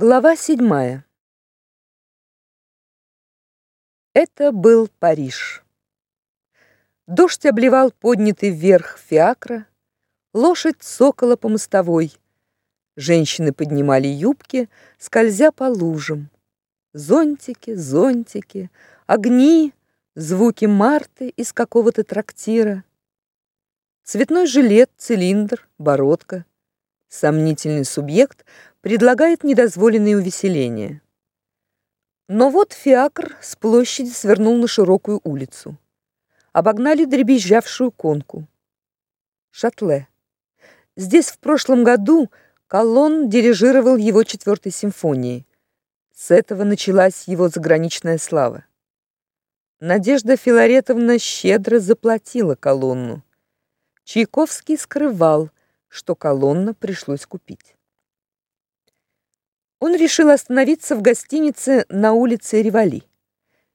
Глава седьмая. Это был Париж. Дождь обливал поднятый вверх фиакра, лошадь цокала по мостовой. Женщины поднимали юбки, скользя по лужам. Зонтики, зонтики, огни, звуки марты из какого-то трактира. Цветной жилет, цилиндр, бородка. Сомнительный субъект предлагает недозволенные увеселения. Но вот фиакр с площади свернул на широкую улицу. Обогнали дребезжавшую конку. Шатле. Здесь в прошлом году Колон дирижировал его четвертой симфонией. С этого началась его заграничная слава. Надежда Филаретовна щедро заплатила колонну. Чайковский скрывал, что колонна пришлось купить. Он решил остановиться в гостинице на улице Ревали.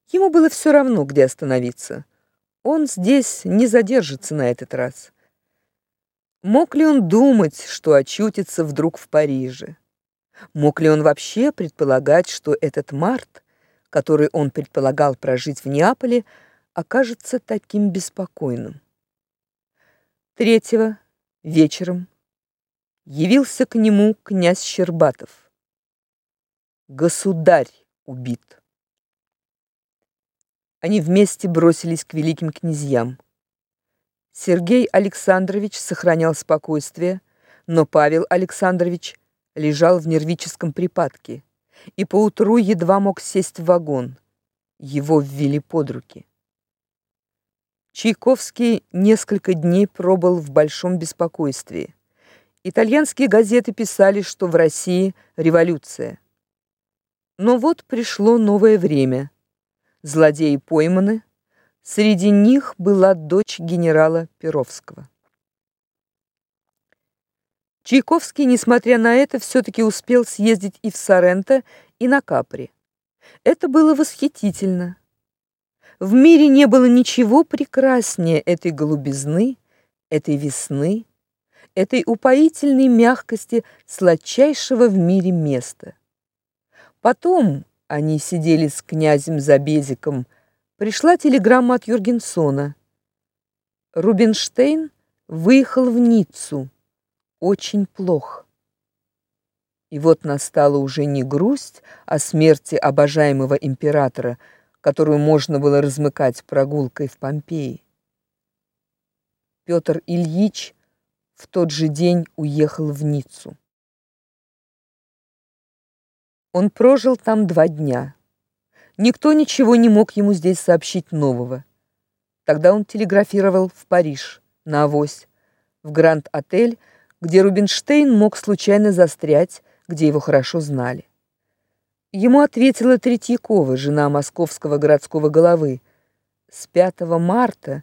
Ему было все равно, где остановиться. Он здесь не задержится на этот раз. Мог ли он думать, что очутится вдруг в Париже? Мог ли он вообще предполагать, что этот март, который он предполагал прожить в Неаполе, окажется таким беспокойным? Третьего вечером явился к нему князь Щербатов. Государь убит. Они вместе бросились к великим князьям. Сергей Александрович сохранял спокойствие, но Павел Александрович лежал в нервическом припадке и поутру едва мог сесть в вагон. Его ввели под руки. Чайковский несколько дней пробыл в большом беспокойстве. Итальянские газеты писали, что в России революция. Но вот пришло новое время. Злодеи пойманы. Среди них была дочь генерала Перовского. Чайковский, несмотря на это, все таки успел съездить и в Соренто, и на Капри. Это было восхитительно. В мире не было ничего прекраснее этой голубизны, этой весны, этой упоительной мягкости сладчайшего в мире места. Потом они сидели с князем Забезиком. Пришла телеграмма от Юргенсона. Рубинштейн выехал в Ниццу. Очень плохо. И вот настала уже не грусть о смерти обожаемого императора, которую можно было размыкать прогулкой в Помпеи. Петр Ильич в тот же день уехал в Ниццу. Он прожил там два дня. Никто ничего не мог ему здесь сообщить нового. Тогда он телеграфировал в Париж, на авось, в Гранд-отель, где Рубинштейн мог случайно застрять, где его хорошо знали. Ему ответила Третьякова, жена московского городского головы. С 5 марта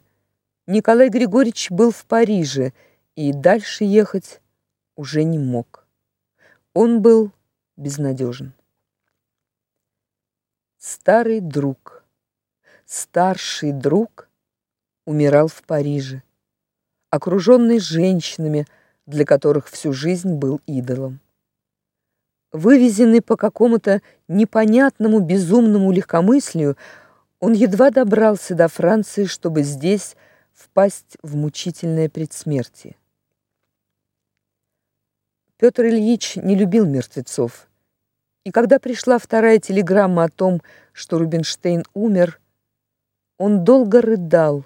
Николай Григорьевич был в Париже и дальше ехать уже не мог. Он был безнадежен. Старый друг, старший друг умирал в Париже, окруженный женщинами, для которых всю жизнь был идолом вывезенный по какому-то непонятному безумному легкомыслию, он едва добрался до Франции, чтобы здесь впасть в мучительное предсмертие. Петр Ильич не любил мертвецов. И когда пришла вторая телеграмма о том, что Рубинштейн умер, он долго рыдал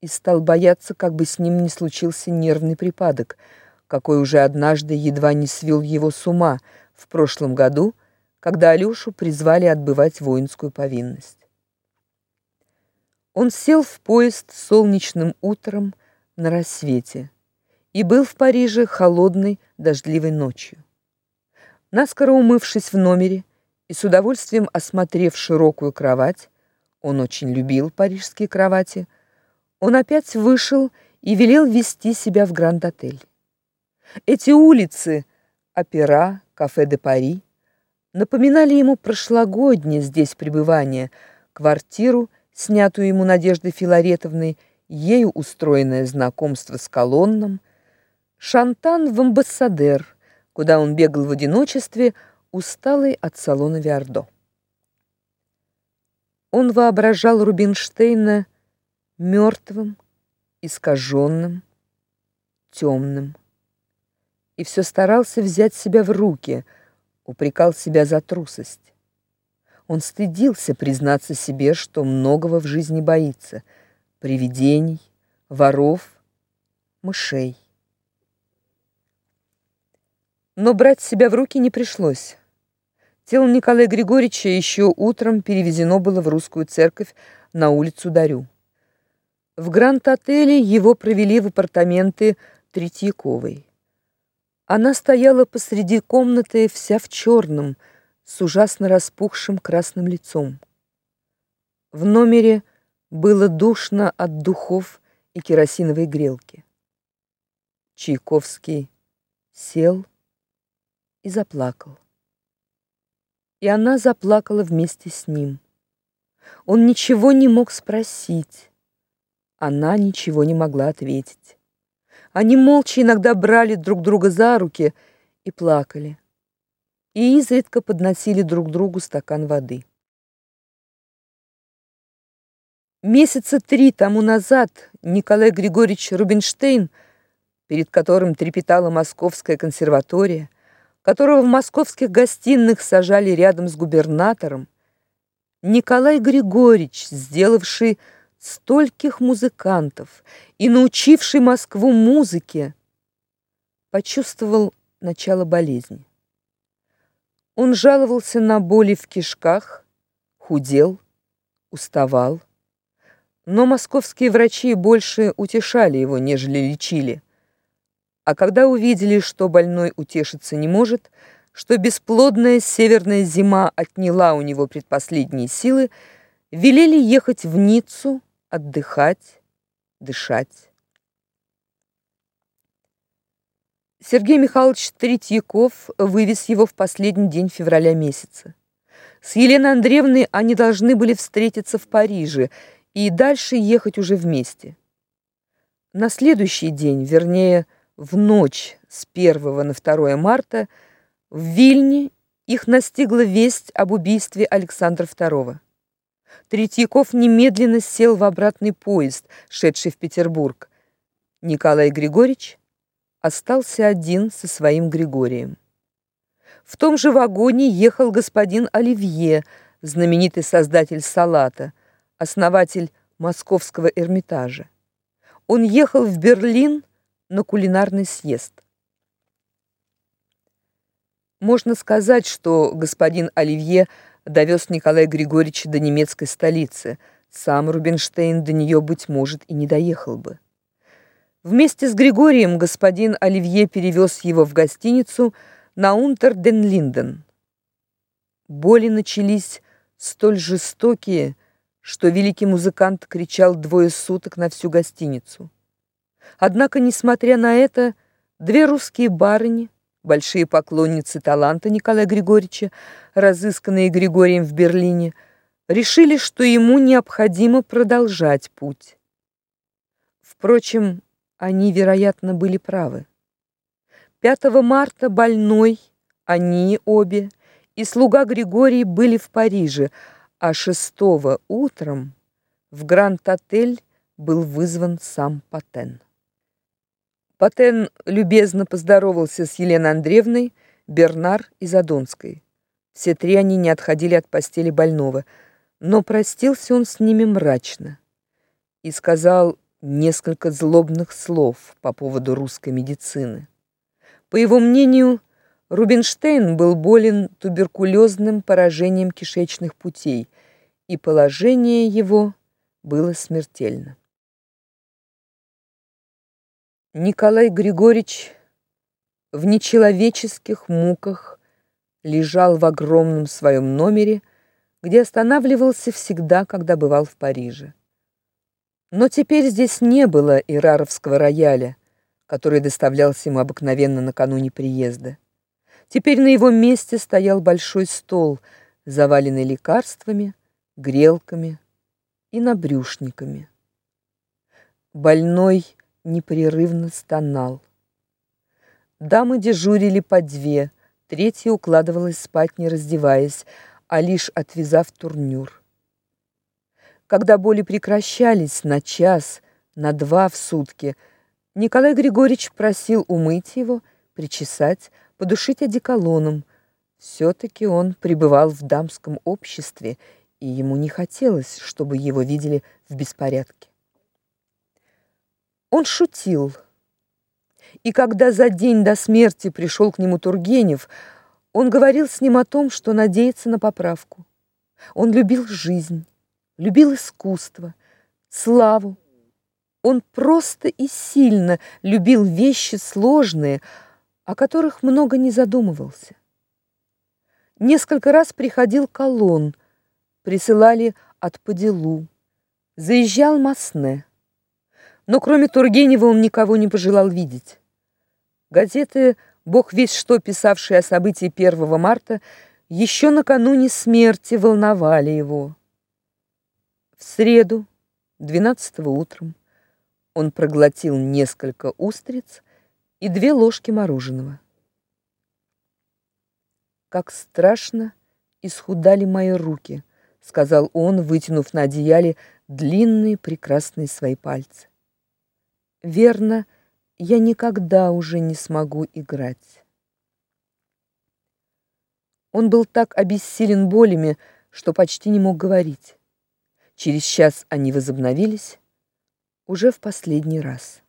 и стал бояться, как бы с ним не случился нервный припадок, какой уже однажды едва не свел его с ума – в прошлом году, когда Алёшу призвали отбывать воинскую повинность. Он сел в поезд солнечным утром на рассвете и был в Париже холодной дождливой ночью. Наскоро умывшись в номере и с удовольствием осмотрев широкую кровать, он очень любил парижские кровати, он опять вышел и велел вести себя в Гранд-отель. Эти улицы, опера, кафе де Пари напоминали ему прошлогоднее здесь пребывание, квартиру, снятую ему Надеждой Филаретовной, ею устроенное знакомство с колонном, шантан в амбассадер, куда он бегал в одиночестве, усталый от салона Виардо. Он воображал Рубинштейна мертвым, искаженным, темным. И все старался взять себя в руки, упрекал себя за трусость. Он стыдился признаться себе, что многого в жизни боится: привидений, воров, мышей. Но брать себя в руки не пришлось. Тело Николая Григорьевича еще утром перевезено было в русскую церковь на улицу Дарю. В Гранд-отеле его провели в апартаменты Третьяковой. Она стояла посреди комнаты вся в черном, с ужасно распухшим красным лицом. В номере было душно от духов и керосиновой грелки. Чайковский сел и заплакал и она заплакала вместе с ним. Он ничего не мог спросить. Она ничего не могла ответить. Они молча иногда брали друг друга за руки и плакали. И изредка подносили друг другу стакан воды. Месяца три тому назад Николай Григорьевич Рубинштейн, перед которым трепетала Московская консерватория, которого в московских гостиных сажали рядом с губернатором, Николай Григорьевич, сделавший стольких музыкантов и научивший Москву музыке, почувствовал начало болезни. Он жаловался на боли в кишках, худел, уставал, но московские врачи больше утешали его, нежели лечили. А когда увидели, что больной утешиться не может, что бесплодная северная зима отняла у него предпоследние силы, велели ехать в Ниццу, отдыхать, дышать. Сергей Михайлович Третьяков вывез его в последний день февраля месяца. С Еленой Андреевной они должны были встретиться в Париже и дальше ехать уже вместе. На следующий день, вернее, в ночь с 1 на 2 марта в Вильне их настигла весть об убийстве Александра II. Третьяков немедленно сел в обратный поезд, шедший в Петербург. Николай Григорьевич остался один со своим Григорием. В том же вагоне ехал господин Оливье, знаменитый создатель салата, основатель Московского Эрмитажа. Он ехал в Берлин на кулинарный съезд. Можно сказать, что господин Оливье довез Николая Григорьевича до немецкой столицы. Сам Рубинштейн до нее быть может, и не доехал бы. Вместе с Григорием господин Оливье перевез его в гостиницу на Унтер-ден-Линден. Боли начались столь жестокие, что великий музыкант кричал двое суток на всю гостиницу. Однако, несмотря на это, две русские барыни, большие поклонницы таланта Николая Григорьевича, разысканные Григорием в Берлине, решили, что ему необходимо продолжать путь. Впрочем, они, вероятно, были правы. 5 марта больной, они обе и слуга Григорий были в Париже, а 6 утром в Гранд-отель был вызван сам Патен. Патен любезно поздоровался с Еленой Андреевной, Бернар и Задонской. Все три они не отходили от постели больного, но простился он с ними мрачно и сказал несколько злобных слов по поводу русской медицины. По его мнению, Рубинштейн был болен туберкулезным поражением кишечных путей, и положение его было смертельно. Николай Григорьевич в нечеловеческих муках лежал в огромном своем номере, где останавливался всегда, когда бывал в Париже. Но теперь здесь не было ираровского рояля, который доставлялся ему обыкновенно накануне приезда. Теперь на его месте стоял большой стол, заваленный лекарствами, грелками и набрюшниками. Больной непрерывно стонал. Дамы дежурили по две, третья укладывалась спать не раздеваясь, а лишь отвязав турнюр. Когда боли прекращались на час, на два в сутки, Николай Григорьевич просил умыть его, причесать, подушить одеколоном. все таки он пребывал в дамском обществе, и ему не хотелось, чтобы его видели в беспорядке. Он шутил. И когда за день до смерти пришел к нему Тургенев, он говорил с ним о том, что надеется на поправку. Он любил жизнь, любил искусство, славу. Он просто и сильно любил вещи сложные, о которых много не задумывался. Несколько раз приходил колонн, присылали от по делу. Заезжал Масне. Но кроме Тургенева он никого не пожелал видеть. Газеты, бог весь что писавшие о событии 1 марта, еще накануне смерти волновали его. В среду, 12 утром, он проглотил несколько устриц и две ложки мороженого. Как страшно исхудали мои руки, сказал он, вытянув на одеяле длинные прекрасные свои пальцы. Верно, я никогда уже не смогу играть. Он был так обессилен болями, что почти не мог говорить. Через час они возобновились, уже в последний раз.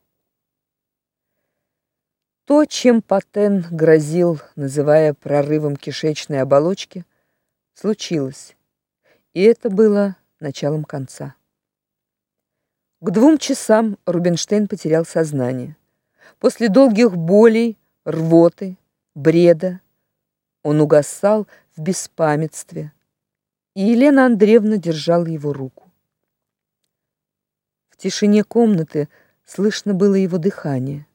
То, чем Патен грозил, называя прорывом кишечной оболочки, случилось. И это было началом конца. К двум часам Рубинштейн потерял сознание. После долгих болей, рвоты, бреда он угасал в беспамятстве, и Елена Андреевна держала его руку. В тишине комнаты слышно было его дыхание.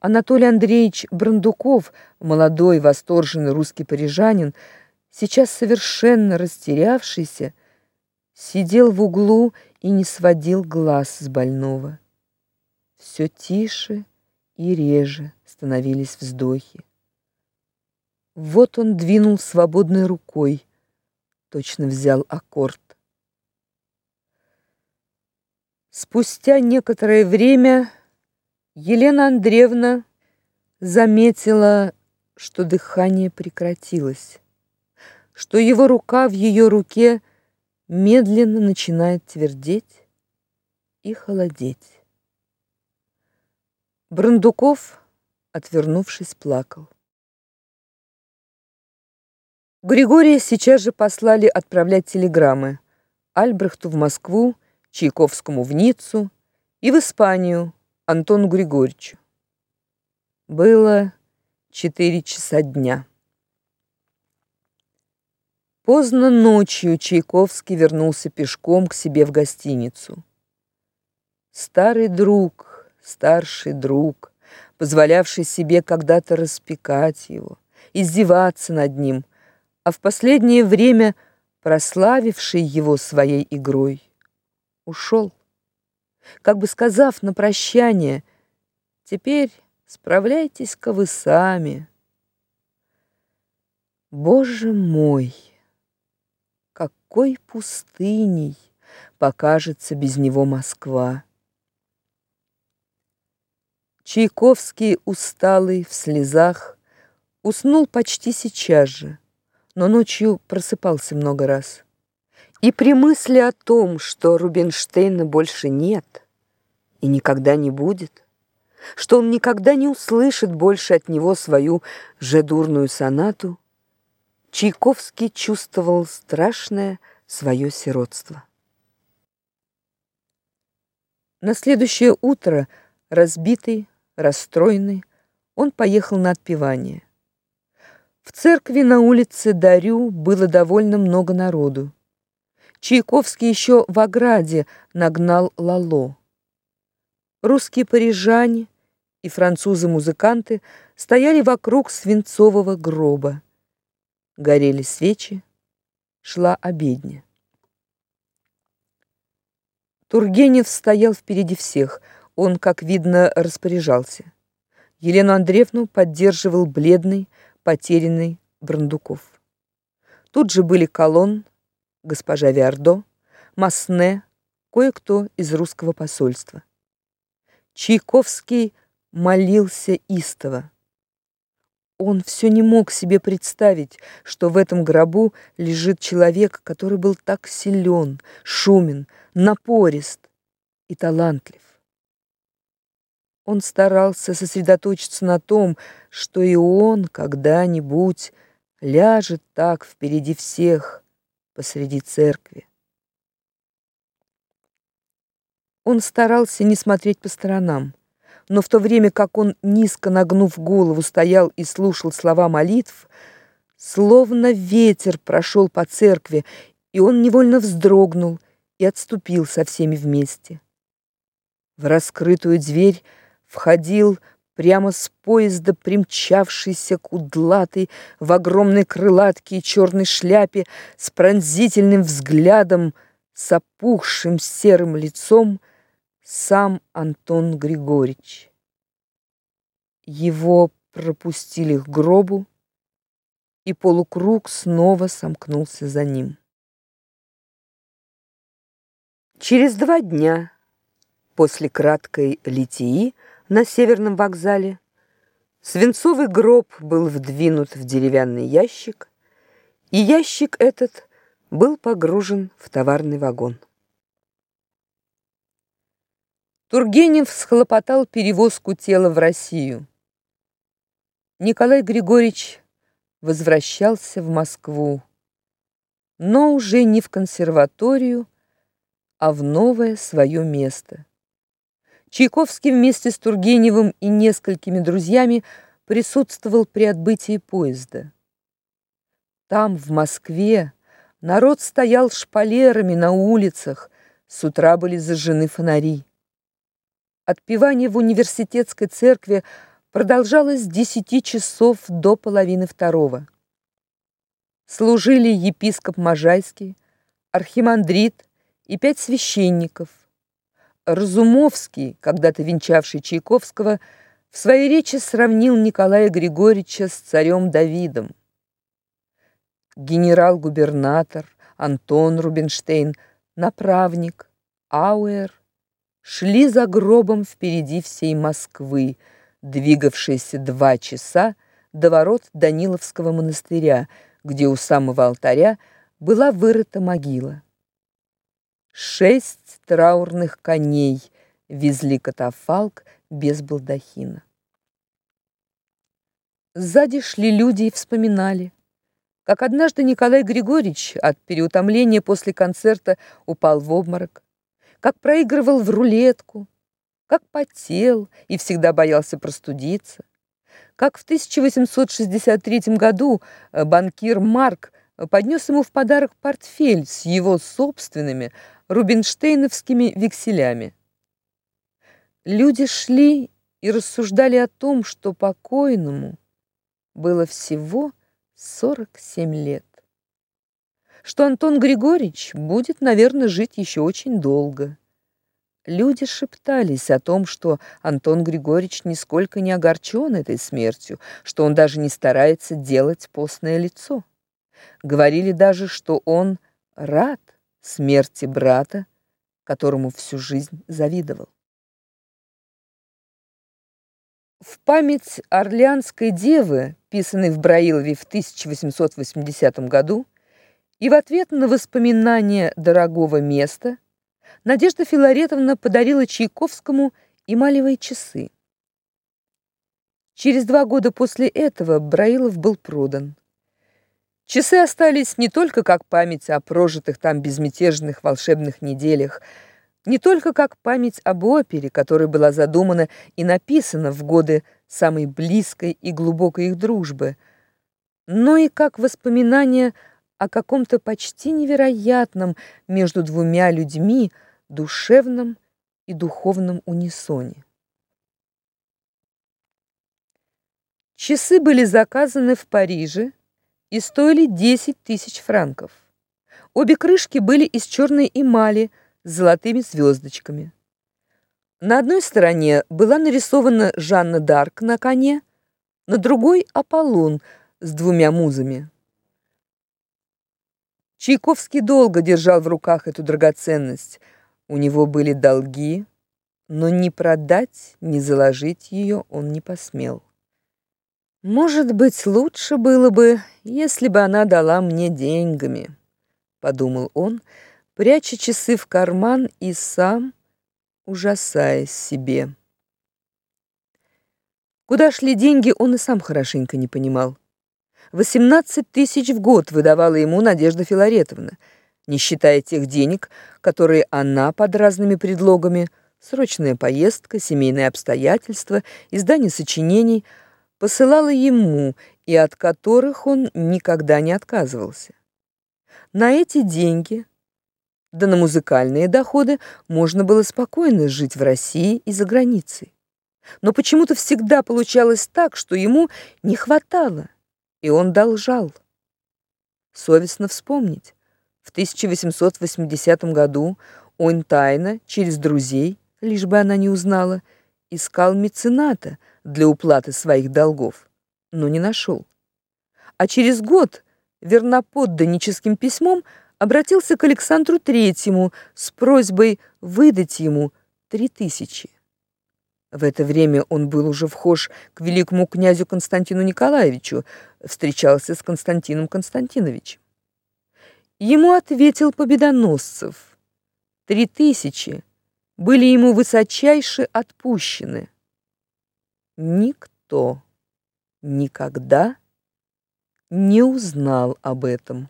Анатолий Андреевич Брандуков, молодой восторженный русский парижанин, сейчас совершенно растерявшийся, сидел в углу и не сводил глаз с больного. Все тише и реже становились вздохи. Вот он двинул свободной рукой, точно взял аккорд. Спустя некоторое время Елена Андреевна заметила, что дыхание прекратилось что его рука в ее руке медленно начинает твердеть и холодеть. Брандуков, отвернувшись, плакал. Григория сейчас же послали отправлять телеграммы Альбрехту в Москву, Чайковскому в Ниццу и в Испанию Антону Григорьевичу. Было четыре часа дня. Поздно ночью Чайковский вернулся пешком к себе в гостиницу. Старый друг, старший друг, позволявший себе когда-то распекать его, издеваться над ним, а в последнее время прославивший его своей игрой, ушел, как бы сказав на прощание: "Теперь справляйтесь-ка вы сами". Боже мой! Какой пустыней покажется без него Москва. Чайковский, усталый, в слезах, уснул почти сейчас же, но ночью просыпался много раз. И при мысли о том, что Рубинштейна больше нет и никогда не будет, что он никогда не услышит больше от него свою же дурную сонату, Чайковский чувствовал страшное свое сиротство. На следующее утро, разбитый, расстроенный, он поехал на отпевание. В церкви на улице Дарю было довольно много народу. Чайковский еще в ограде нагнал Лало. Русские парижане и французы-музыканты стояли вокруг свинцового гроба горели свечи, шла обедня. Тургенев стоял впереди всех, он, как видно, распоряжался. Елену Андреевну поддерживал бледный, потерянный Брандуков. Тут же были Колон, госпожа Виардо, Масне, кое-кто из русского посольства. Чайковский молился истово. Он все не мог себе представить, что в этом гробу лежит человек, который был так силен, шумен, напорист и талантлив. Он старался сосредоточиться на том, что и он когда-нибудь ляжет так впереди всех посреди церкви. Он старался не смотреть по сторонам, но в то время как он низко нагнув голову стоял и слушал слова молитв, словно ветер прошел по церкви, и он невольно вздрогнул и отступил со всеми вместе. В раскрытую дверь входил прямо с поезда примчавшийся кудлатый в огромной крылатке и черной шляпе с пронзительным взглядом, с опухшим серым лицом сам Антон Григорьевич. Его пропустили к гробу, и полукруг снова сомкнулся за ним. Через два дня после краткой литии на северном вокзале свинцовый гроб был вдвинут в деревянный ящик, и ящик этот был погружен в товарный вагон. Тургенев схлопотал перевозку тела в Россию. Николай Григорьевич возвращался в Москву, но уже не в консерваторию, а в новое свое место. Чайковский вместе с Тургеневым и несколькими друзьями присутствовал при отбытии поезда. Там, в Москве, народ стоял шпалерами на улицах, с утра были зажжены фонари. Отпевание в университетской церкви продолжалось с десяти часов до половины второго. Служили епископ Можайский, архимандрит и пять священников. Разумовский, когда-то венчавший Чайковского, в своей речи сравнил Николая Григорьевича с царем Давидом. Генерал-губернатор Антон Рубинштейн, направник Ауэр шли за гробом впереди всей Москвы, двигавшиеся два часа до ворот Даниловского монастыря, где у самого алтаря была вырыта могила. Шесть траурных коней везли катафалк без балдахина. Сзади шли люди и вспоминали, как однажды Николай Григорьевич от переутомления после концерта упал в обморок как проигрывал в рулетку, как потел и всегда боялся простудиться, как в 1863 году э, банкир Марк поднес ему в подарок портфель с его собственными рубинштейновскими векселями. Люди шли и рассуждали о том, что покойному было всего 47 лет что Антон Григорьевич будет, наверное, жить еще очень долго. Люди шептались о том, что Антон Григорьевич нисколько не огорчен этой смертью, что он даже не старается делать постное лицо. Говорили даже, что он рад смерти брата, которому всю жизнь завидовал. В память Орлеанской девы, писанной в Браилове в 1880 году, и в ответ на воспоминания дорогого места Надежда Филаретовна подарила Чайковскому эмалевые часы. Через два года после этого Браилов был продан. Часы остались не только как память о прожитых там безмятежных волшебных неделях, не только как память об опере, которая была задумана и написана в годы самой близкой и глубокой их дружбы, но и как воспоминание о каком-то почти невероятном между двумя людьми душевном и духовном унисоне. Часы были заказаны в Париже и стоили 10 тысяч франков. Обе крышки были из черной эмали с золотыми звездочками. На одной стороне была нарисована Жанна д'Арк на коне, на другой Аполлон с двумя музами. Чайковский долго держал в руках эту драгоценность. У него были долги, но ни продать, ни заложить ее он не посмел. Может быть, лучше было бы, если бы она дала мне деньгами, подумал он, пряча часы в карман и сам ужасаясь себе. Куда шли деньги, он и сам хорошенько не понимал. 18 тысяч в год выдавала ему Надежда Филаретовна, не считая тех денег, которые она под разными предлогами срочная поездка, семейные обстоятельства, издание сочинений посылала ему и от которых он никогда не отказывался. На эти деньги да на музыкальные доходы можно было спокойно жить в России и за границей. Но почему-то всегда получалось так, что ему не хватало, и он должал. Совестно вспомнить. В 1880 году он тайно, через друзей, лишь бы она не узнала, искал мецената для уплаты своих долгов, но не нашел. А через год верноподданническим письмом обратился к Александру Третьему с просьбой выдать ему три тысячи. В это время он был уже вхож к великому князю Константину Николаевичу, встречался с Константином Константиновичем. Ему ответил Победоносцев. Три тысячи были ему высочайше отпущены. Никто никогда не узнал об этом.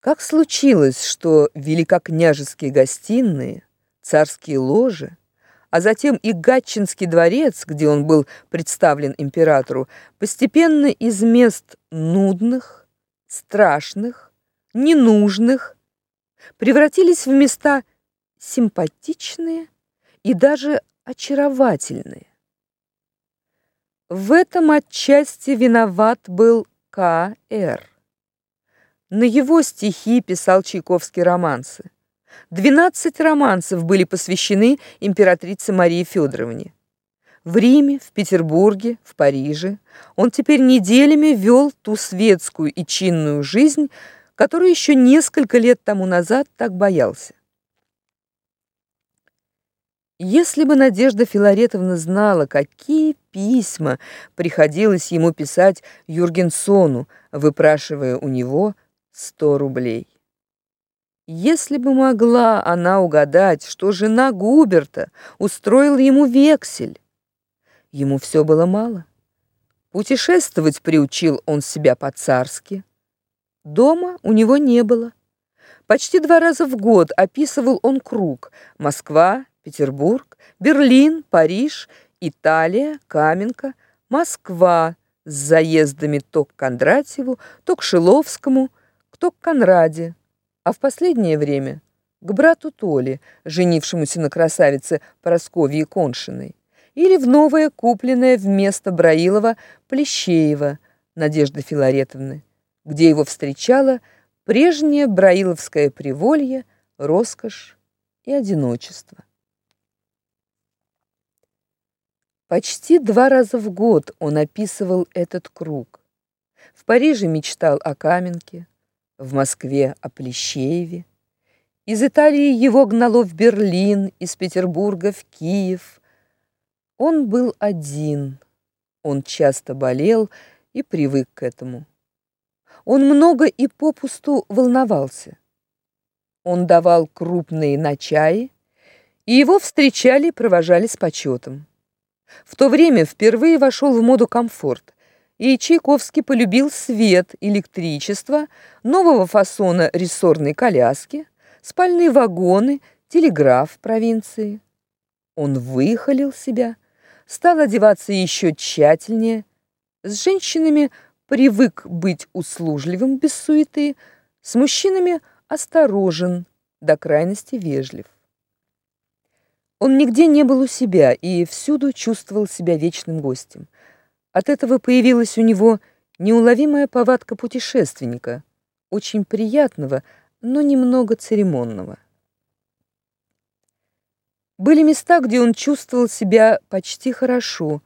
Как случилось, что великокняжеские гостиные, царские ложи, а затем и Гатчинский дворец, где он был представлен императору, постепенно из мест нудных, страшных, ненужных превратились в места симпатичные и даже очаровательные. В этом отчасти виноват был К.Р. На его стихи писал Чайковский романсы. Двенадцать романсов были посвящены императрице Марии Федоровне. В Риме, в Петербурге, в Париже он теперь неделями вел ту светскую и чинную жизнь, которую еще несколько лет тому назад так боялся. Если бы Надежда Филаретовна знала, какие письма приходилось ему писать Юргенсону, выпрашивая у него сто рублей. Если бы могла она угадать, что жена Губерта устроила ему вексель. Ему все было мало. Путешествовать приучил он себя по-царски. Дома у него не было. Почти два раза в год описывал он круг: Москва, Петербург, Берлин, Париж, Италия, Каменка, Москва с заездами то к Кондратьеву, то к Шиловскому, кто к Конраде, а в последнее время к брату Толе, женившемуся на красавице Просковье Коншиной, или в новое купленное вместо Браилова Плещеева Надежды Филаретовны, где его встречала прежнее браиловское приволье, роскошь и одиночество. Почти два раза в год он описывал этот круг. В Париже мечтал о Каменке, в Москве о Плещееве. Из Италии его гнало в Берлин, из Петербурга в Киев. Он был один. Он часто болел и привык к этому. Он много и попусту волновался. Он давал крупные начаи, и его встречали и провожали с почетом. В то время впервые вошел в моду комфорт и Чайковский полюбил свет, электричество, нового фасона рессорной коляски, спальные вагоны, телеграф провинции. Он выхолил себя, стал одеваться еще тщательнее, с женщинами привык быть услужливым без суеты, с мужчинами осторожен, до крайности вежлив. Он нигде не был у себя и всюду чувствовал себя вечным гостем. От этого появилась у него неуловимая повадка путешественника, очень приятного, но немного церемонного. Были места, где он чувствовал себя почти хорошо,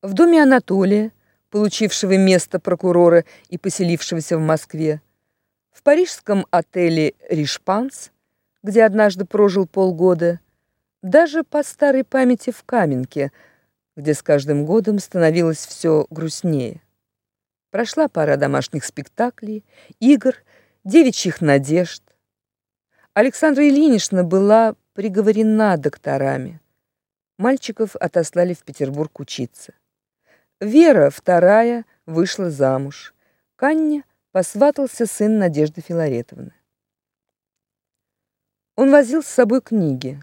В доме Анатолия, получившего место прокурора и поселившегося в Москве, в парижском отеле Ришпанс, где однажды прожил полгода, даже по старой памяти в Каменке, где с каждым годом становилось все грустнее. Прошла пора домашних спектаклей, игр, девичьих надежд. Александра Ильинична была приговорена докторами. Мальчиков отослали в Петербург учиться. Вера, вторая, вышла замуж. Канне посватался сын Надежды Филаретовны. Он возил с собой книги.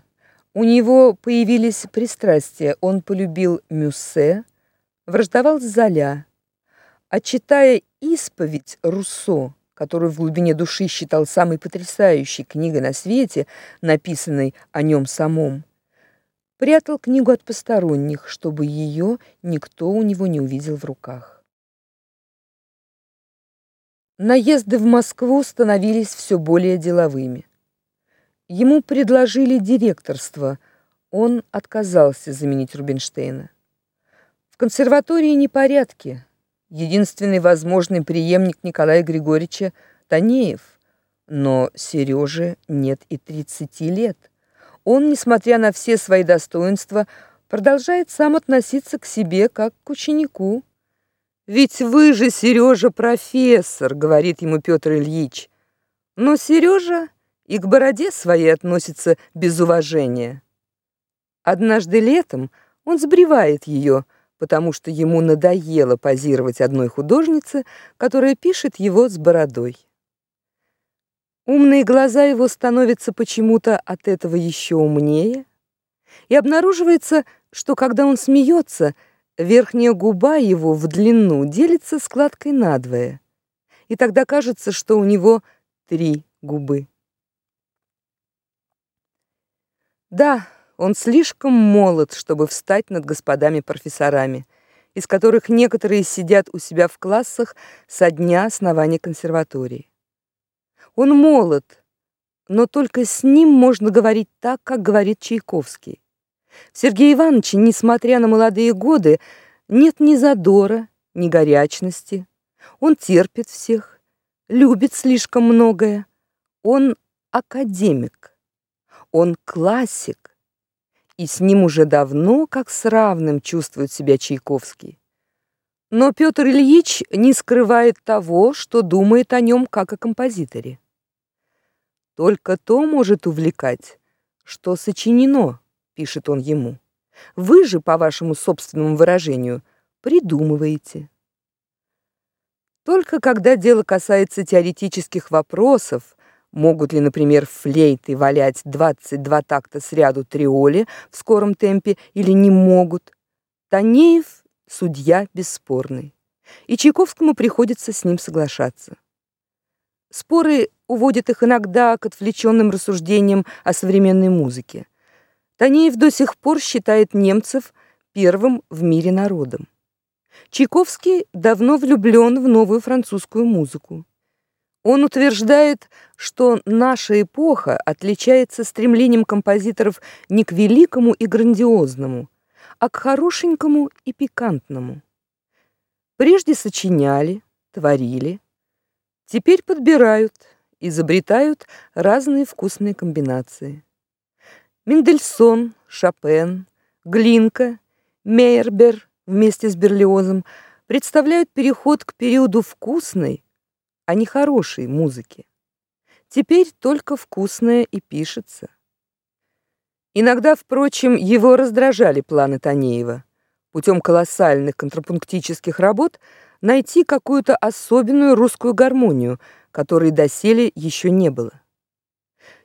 У него появились пристрастия. Он полюбил Мюссе, враждовал с Золя. А читая исповедь Руссо, которую в глубине души считал самой потрясающей книгой на свете, написанной о нем самом, прятал книгу от посторонних, чтобы ее никто у него не увидел в руках. Наезды в Москву становились все более деловыми. Ему предложили директорство, он отказался заменить Рубинштейна. В консерватории непорядки. Единственный возможный преемник Николая Григорьевича Танеев, но Сереже нет и 30 лет он, несмотря на все свои достоинства, продолжает сам относиться к себе как к ученику. Ведь вы же, Сережа, профессор, говорит ему Петр Ильич. Но Сережа и к бороде своей относится без уважения. Однажды летом он сбривает ее, потому что ему надоело позировать одной художнице, которая пишет его с бородой. Умные глаза его становятся почему-то от этого еще умнее, и обнаруживается, что когда он смеется, верхняя губа его в длину делится складкой надвое. И тогда кажется, что у него три губы. Да, он слишком молод, чтобы встать над господами профессорами, из которых некоторые сидят у себя в классах со дня основания консерватории. Он молод, но только с ним можно говорить так, как говорит Чайковский. В Сергее Ивановиче, несмотря на молодые годы, нет ни задора, ни горячности. Он терпит всех, любит слишком многое. Он академик. Он классик. И с ним уже давно, как с равным, чувствует себя Чайковский. Но Петр Ильич не скрывает того, что думает о нем как о композиторе. Только то может увлекать, что сочинено, пишет он ему. Вы же, по вашему собственному выражению, придумываете. Только когда дело касается теоретических вопросов, могут ли, например, флейты валять 22 такта сряду триоли в скором темпе или не могут, Танеев судья бесспорный, и Чайковскому приходится с ним соглашаться. Споры уводят их иногда к отвлеченным рассуждениям о современной музыке. Танеев до сих пор считает немцев первым в мире народом. Чайковский давно влюблен в новую французскую музыку. Он утверждает, что наша эпоха отличается стремлением композиторов не к великому и грандиозному, а к хорошенькому и пикантному. Прежде сочиняли, творили, теперь подбирают, изобретают разные вкусные комбинации. Мендельсон, Шопен, Глинка, Мейербер вместе с Берлиозом представляют переход к периоду вкусной, а не хорошей музыки. Теперь только вкусное и пишется. Иногда, впрочем, его раздражали планы Танеева. Путем колоссальных контрапунктических работ найти какую-то особенную русскую гармонию, которой доселе еще не было.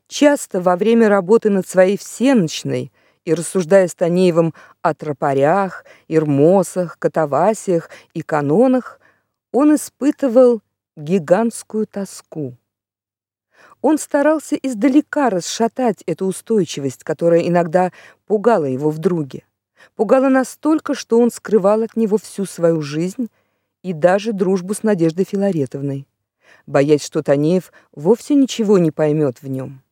Часто во время работы над своей всеночной и рассуждая с Танеевым о тропарях, ирмосах, катавасиях и канонах, он испытывал гигантскую тоску. Он старался издалека расшатать эту устойчивость, которая иногда пугала его в друге. Пугала настолько, что он скрывал от него всю свою жизнь и даже дружбу с Надеждой Филаретовной, боясь, что Танеев вовсе ничего не поймет в нем.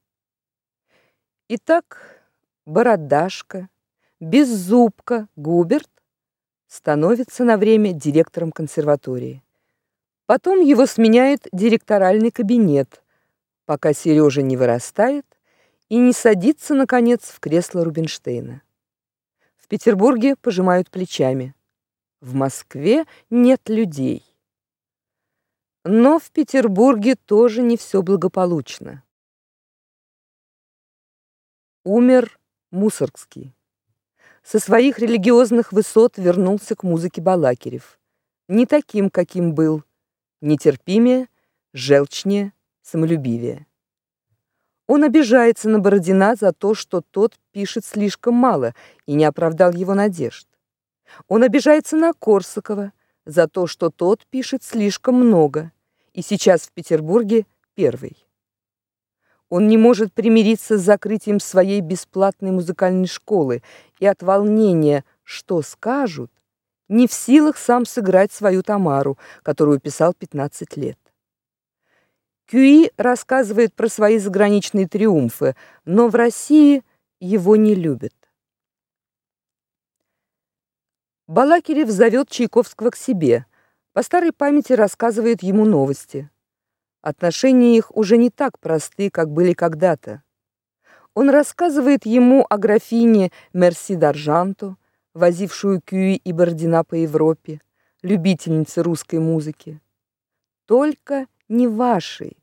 Итак, бородашка, беззубка Губерт становится на время директором консерватории. Потом его сменяет директоральный кабинет, пока Сережа не вырастает и не садится наконец в кресло Рубинштейна. В Петербурге пожимают плечами. В Москве нет людей. Но в Петербурге тоже не все благополучно. Умер Мусоргский. Со своих религиозных высот вернулся к музыке Балакирев. Не таким, каким был, нетерпимее, желчнее, самолюбивее. Он обижается на Бородина за то, что тот пишет слишком мало и не оправдал его надежд. Он обижается на Корсакова за то, что тот пишет слишком много и сейчас в Петербурге первый. Он не может примириться с закрытием своей бесплатной музыкальной школы и от волнения, что скажут, не в силах сам сыграть свою Тамару, которую писал 15 лет. Кюи рассказывает про свои заграничные триумфы, но в России его не любят. Балакирев зовет Чайковского к себе. По старой памяти рассказывает ему новости. Отношения их уже не так просты, как были когда-то. Он рассказывает ему о графине Мерси Даржанто, возившую Кюи и Бордина по Европе, любительнице русской музыки. Только не вашей.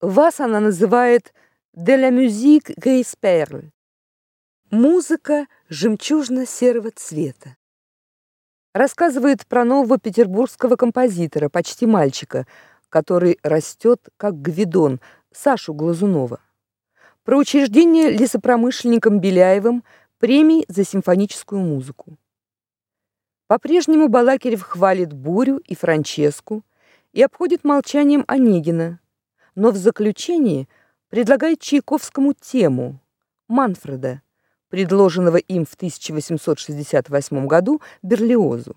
Вас она называет «de la musique gris perle» — музыка жемчужно-серого цвета. Рассказывает про нового петербургского композитора, почти мальчика, который растет как гвидон, Сашу Глазунова. Про учреждение лесопромышленником Беляевым премий за симфоническую музыку. По-прежнему Балакирев хвалит Бурю и Франческу и обходит молчанием Онегина, но в заключении предлагает Чайковскому тему Манфреда, предложенного им в 1868 году Берлиозу.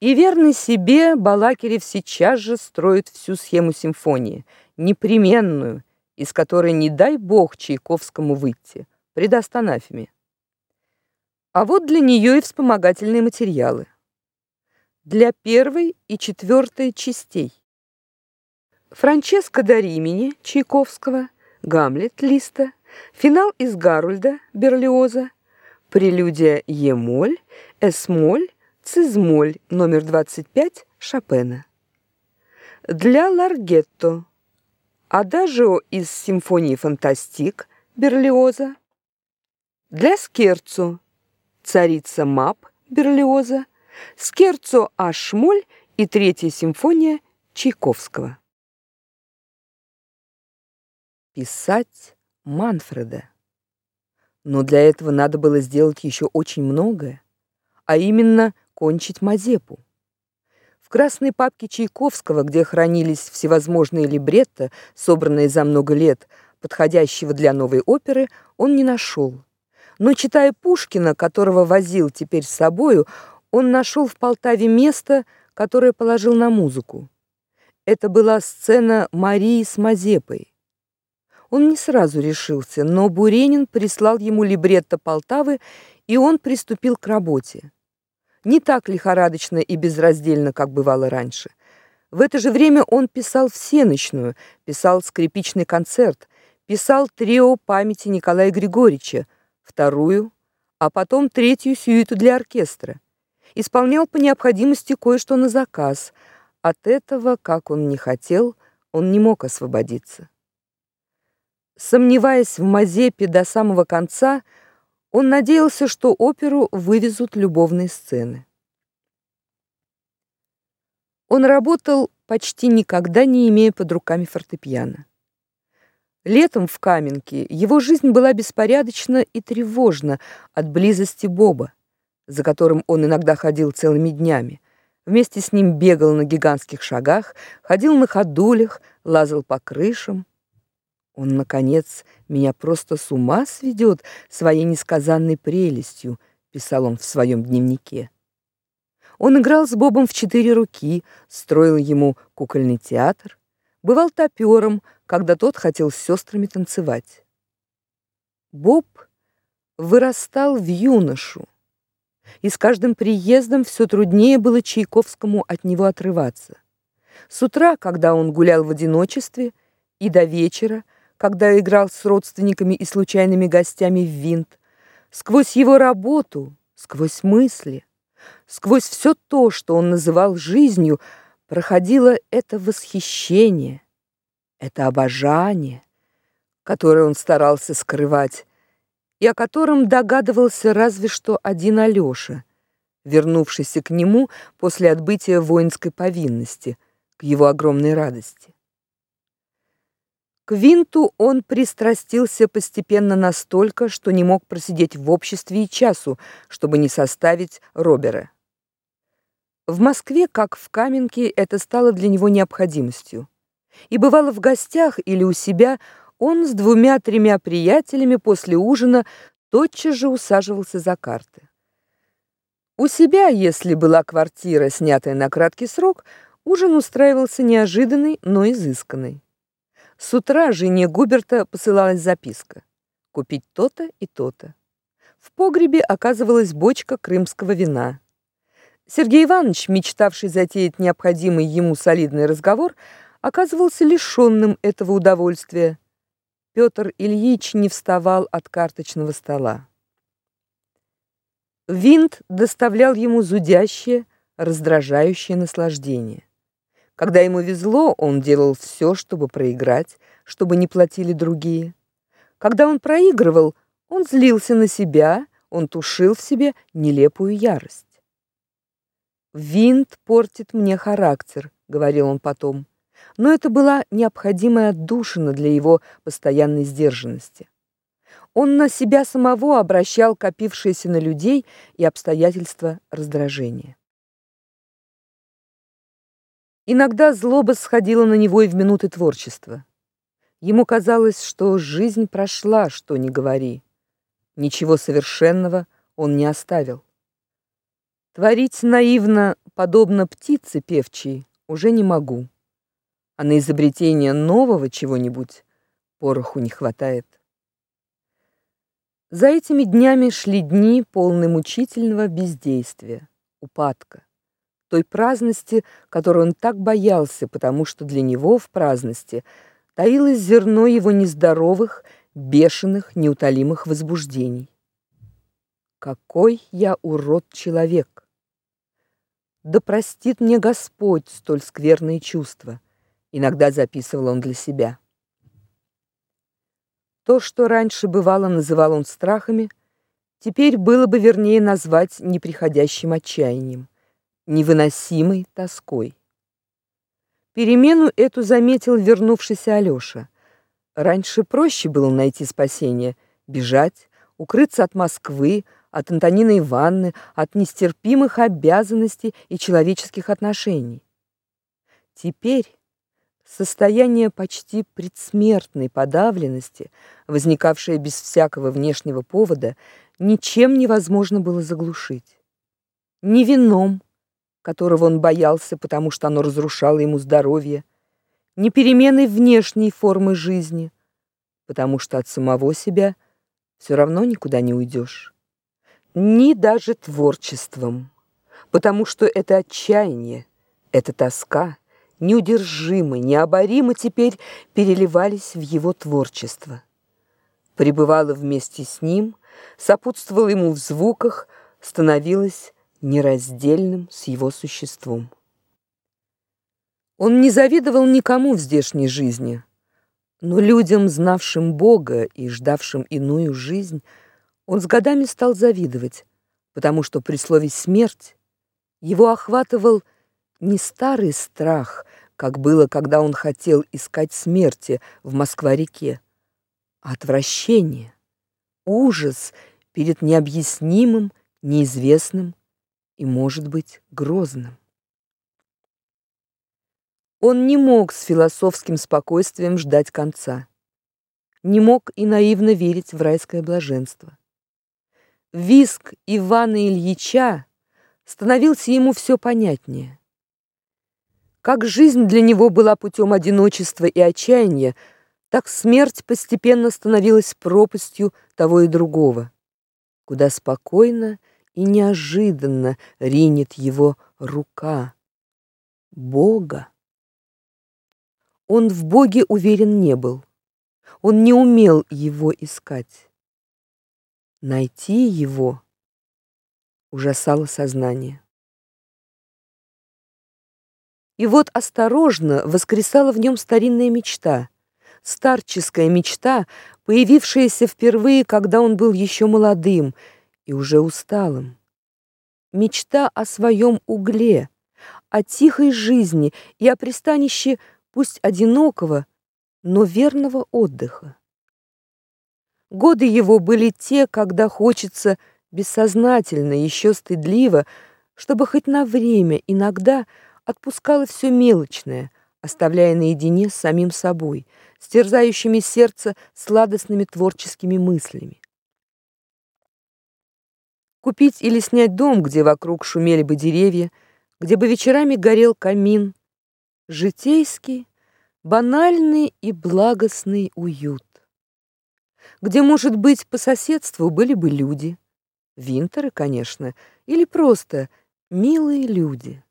И верный себе Балакирев сейчас же строит всю схему симфонии, непременную, из которой не дай бог Чайковскому выйти, пред анафеме. А вот для нее и вспомогательные материалы. Для первой и четвертой частей. Франческо да Римини Чайковского, Гамлет Листа, финал из Гарольда Берлиоза, прелюдия Е-моль, С-моль Цизмоль номер 25 Шопена. Для Ларгетто. Адажио из симфонии Фантастик Берлиоза. Для Скерцо. Царица Мап Берлиоза. Скерцо Ашмоль и третья симфония Чайковского. Писать Манфреда. Но для этого надо было сделать еще очень многое, а именно кончить Мазепу. В красной папке Чайковского, где хранились всевозможные либретто, собранные за много лет, подходящего для новой оперы, он не нашел. Но читая Пушкина, которого возил теперь с собою, он нашел в Полтаве место, которое положил на музыку. Это была сцена Марии с Мазепой. Он не сразу решился, но Буренин прислал ему либретто Полтавы, и он приступил к работе не так лихорадочно и безраздельно, как бывало раньше. В это же время он писал всеночную, писал скрипичный концерт, писал трио памяти Николая Григорьевича, вторую, а потом третью сюиту для оркестра. Исполнял по необходимости кое-что на заказ. От этого, как он не хотел, он не мог освободиться. Сомневаясь в Мазепе до самого конца, он надеялся, что оперу вывезут любовные сцены. Он работал почти никогда не имея под руками фортепиано. Летом в Каменке его жизнь была беспорядочна и тревожна от близости Боба, за которым он иногда ходил целыми днями. Вместе с ним бегал на гигантских шагах, ходил на ходулях, лазал по крышам. Он, наконец, меня просто с ума сведет своей несказанной прелестью, писал он в своем дневнике. Он играл с Бобом в четыре руки, строил ему кукольный театр, бывал топером, когда тот хотел с сестрами танцевать. Боб вырастал в юношу. И с каждым приездом все труднее было Чайковскому от него отрываться. С утра, когда он гулял в одиночестве, и до вечера, когда играл с родственниками и случайными гостями в винт, сквозь его работу, сквозь мысли, сквозь все то, что он называл жизнью, проходило это восхищение, это обожание, которое он старался скрывать, и о котором догадывался разве что один Алёша, вернувшийся к нему после отбытия воинской повинности, к его огромной радости. К Винту он пристрастился постепенно настолько, что не мог просидеть в обществе и часу, чтобы не составить Робера. В Москве, как в Каменке, это стало для него необходимостью. И бывало в гостях или у себя, он с двумя-тремя приятелями после ужина тотчас же усаживался за карты. У себя, если была квартира, снятая на краткий срок, ужин устраивался неожиданный, но изысканный. С утра жене Губерта посылалась записка: купить то-то и то-то. В погребе оказывалась бочка крымского вина. Сергей Иванович, мечтавший затеять необходимый ему солидный разговор, оказывался лишенным этого удовольствия. Петр Ильич не вставал от карточного стола. Винт доставлял ему зудящее, раздражающее наслаждение. Когда ему везло, он делал все, чтобы проиграть, чтобы не платили другие. Когда он проигрывал, он злился на себя, он тушил в себе нелепую ярость. Винт портит мне характер, говорил он потом. Но это была необходимая отдушина для его постоянной сдержанности. Он на себя самого обращал копившееся на людей и обстоятельства раздражения. Иногда злоба сходила на него и в минуты творчества. Ему казалось, что жизнь прошла, что ни говори. Ничего совершенного он не оставил. Творить наивно, подобно птице певчей, уже не могу. А на изобретение нового чего-нибудь пороху не хватает. За этими днями шли дни полные мучительного бездействия, упадка той праздности, которой он так боялся, потому что для него в праздности таилось зерно его нездоровых, бешеных, неутолимых возбуждений. Какой я урод человек! Да простит мне Господь столь скверные чувства, иногда записывал он для себя. То, что раньше бывало называл он страхами, теперь было бы вернее назвать неприходящим отчаянием невыносимой тоской. Перемену эту заметил вернувшийся Алёша. Раньше проще было найти спасение, бежать, укрыться от Москвы, от Антонины Ивановны, от нестерпимых обязанностей и человеческих отношений. Теперь состояние почти предсмертной подавленности, возникавшее без всякого внешнего повода, ничем невозможно было заглушить. Ни вином, которого он боялся, потому что оно разрушало ему здоровье, ни перемены внешней формы жизни, потому что от самого себя все равно никуда не уйдешь, ни даже творчеством, потому что это отчаяние, эта тоска неудержимо, необоримо теперь переливались в его творчество. Пребывала вместе с ним, сопутствовала ему в звуках, становилась нераздельным с его существом. Он не завидовал никому в здешней жизни, но людям, знавшим Бога и ждавшим иную жизнь, он с годами стал завидовать, потому что при слове смерть его охватывал не старый страх, как было, когда он хотел искать смерти в Москва-реке, а отвращение, ужас перед необъяснимым, неизвестным, и, может быть, грозным. Он не мог с философским спокойствием ждать конца. Не мог и наивно верить в райское блаженство. Виск Ивана Ильича становился ему все понятнее. Как жизнь для него была путем одиночества и отчаяния, так смерть постепенно становилась пропастью того и другого, куда спокойно и неожиданно ринет его рука Бога. Он в Боге уверен не был. Он не умел его искать. Найти его ужасало сознание. И вот осторожно воскресала в нем старинная мечта, старческая мечта, появившаяся впервые, когда он был еще молодым и уже усталым. Мечта о своем угле, о тихой жизни и о пристанище пусть одинокого, но верного отдыха. Годы его были те, когда хочется бессознательно, еще стыдливо, чтобы хоть на время иногда отпускала все мелочное, оставляя наедине с самим собой, с терзающими сердце сладостными творческими мыслями. Купить или снять дом, где вокруг шумели бы деревья, где бы вечерами горел камин. Житейский, банальный и благостный уют. Где, может быть, по соседству были бы люди. Винтеры, конечно, или просто милые люди.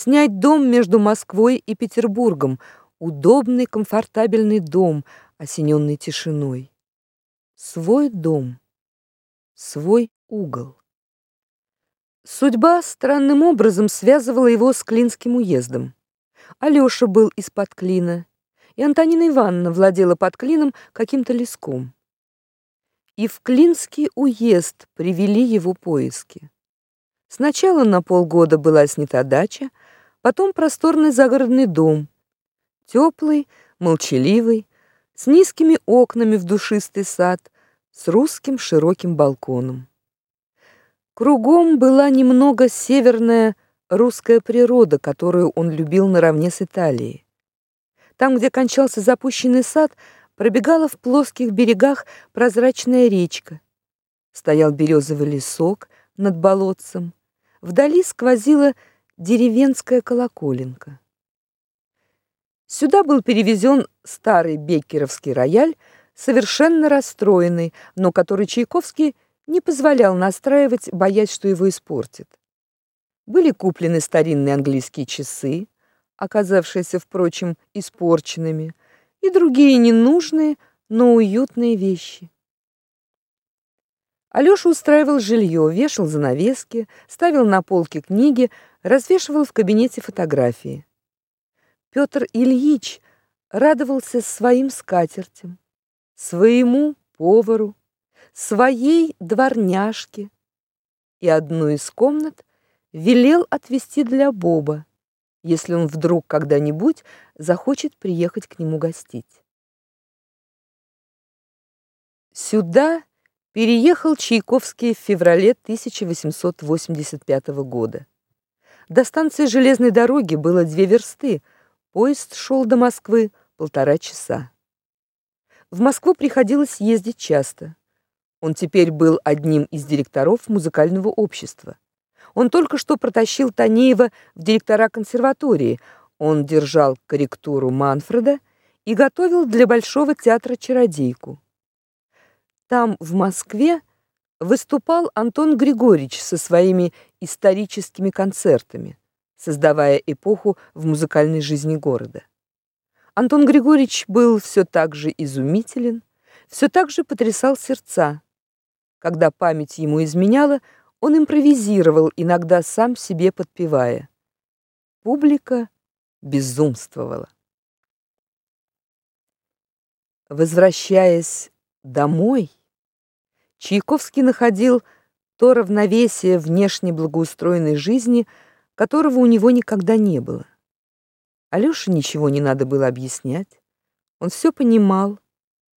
Снять дом между Москвой и Петербургом, удобный, комфортабельный дом, осененный тишиной. Свой дом, свой угол. Судьба странным образом связывала его с Клинским уездом. Алёша был из-под Клина, и Антонина Ивановна владела под Клином каким-то леском. И в Клинский уезд привели его поиски. Сначала на полгода была снята дача, потом просторный загородный дом, теплый, молчаливый, с низкими окнами в душистый сад, с русским широким балконом. Кругом была немного северная русская природа, которую он любил наравне с Италией. Там, где кончался запущенный сад, пробегала в плоских берегах прозрачная речка. Стоял березовый лесок над болотцем. Вдали сквозила деревенская колоколенка. Сюда был перевезен старый беккеровский рояль, совершенно расстроенный, но который Чайковский не позволял настраивать, боясь, что его испортит. Были куплены старинные английские часы, оказавшиеся, впрочем, испорченными, и другие ненужные, но уютные вещи. Алёша устраивал жилье, вешал занавески, ставил на полки книги, развешивал в кабинете фотографии. Петр Ильич радовался своим скатертям, своему повару, своей дворняжке, и одну из комнат велел отвести для Боба, если он вдруг когда-нибудь захочет приехать к нему гостить. Сюда переехал Чайковский в феврале 1885 года. До станции железной дороги было две версты, поезд шел до Москвы полтора часа. В Москву приходилось ездить часто. Он теперь был одним из директоров музыкального общества. Он только что протащил Танеева в директора консерватории. Он держал корректуру Манфреда и готовил для Большого театра чародейку. Там, в Москве, выступал Антон Григорьевич со своими историческими концертами, создавая эпоху в музыкальной жизни города. Антон Григорьевич был все так же изумителен, все так же потрясал сердца. Когда память ему изменяла, он импровизировал, иногда сам себе подпевая. Публика безумствовала. Возвращаясь домой, Чайковский находил то равновесие внешне благоустроенной жизни, которого у него никогда не было. Алёше ничего не надо было объяснять. Он все понимал,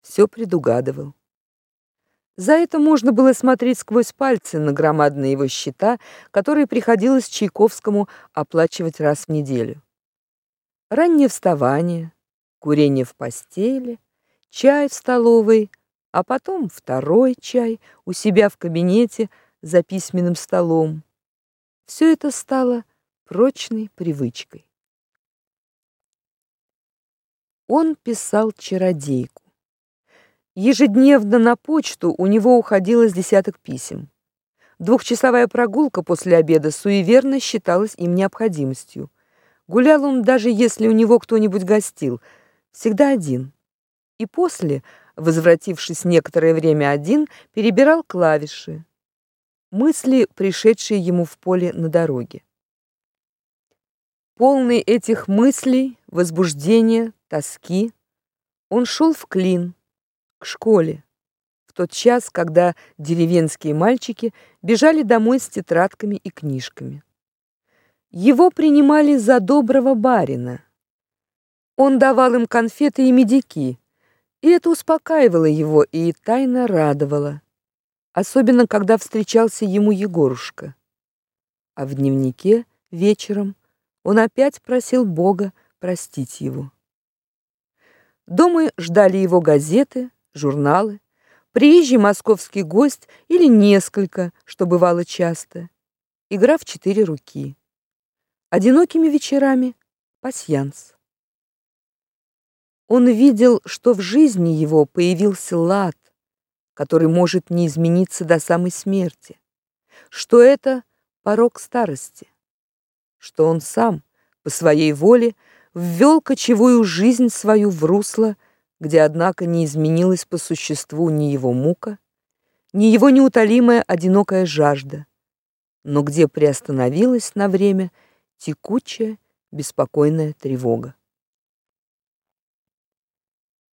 все предугадывал. За это можно было смотреть сквозь пальцы на громадные его счета, которые приходилось Чайковскому оплачивать раз в неделю. Раннее вставание, курение в постели, чай в столовой, а потом второй чай у себя в кабинете за письменным столом. Все это стало прочной привычкой. Он писал чародейку. Ежедневно на почту у него уходило с десяток писем. Двухчасовая прогулка после обеда суеверно считалась им необходимостью. Гулял он даже если у него кто-нибудь гостил, всегда один. И после, возвратившись некоторое время один, перебирал клавиши. Мысли, пришедшие ему в поле на дороге. Полный этих мыслей, возбуждения, тоски, он шел в Клин, к школе, в тот час, когда деревенские мальчики бежали домой с тетрадками и книжками. Его принимали за доброго барина. Он давал им конфеты и медики, и это успокаивало его и тайно радовало, особенно когда встречался ему Егорушка. А в дневнике вечером он опять просил Бога простить его. Дома ждали его газеты, журналы, приезжий московский гость или несколько, что бывало часто. Игра в четыре руки. Одинокими вечерами пасьянс. Он видел, что в жизни его появился лад, который может не измениться до самой смерти, что это порог старости, что он сам по своей воле ввел кочевую жизнь свою в русло, где, однако, не изменилась по существу ни его мука, ни его неутолимая одинокая жажда, но где приостановилась на время текучая, беспокойная тревога.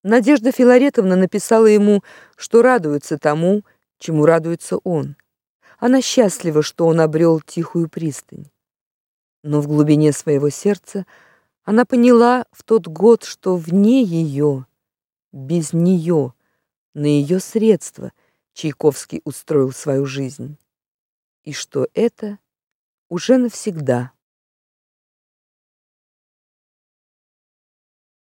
Надежда Филаретовна написала ему, что радуется тому, чему радуется он. Она счастлива, что он обрел тихую пристань. Но в глубине своего сердца она поняла в тот год, что вне ее, без нее, на ее средства Чайковский устроил свою жизнь, и что это уже навсегда.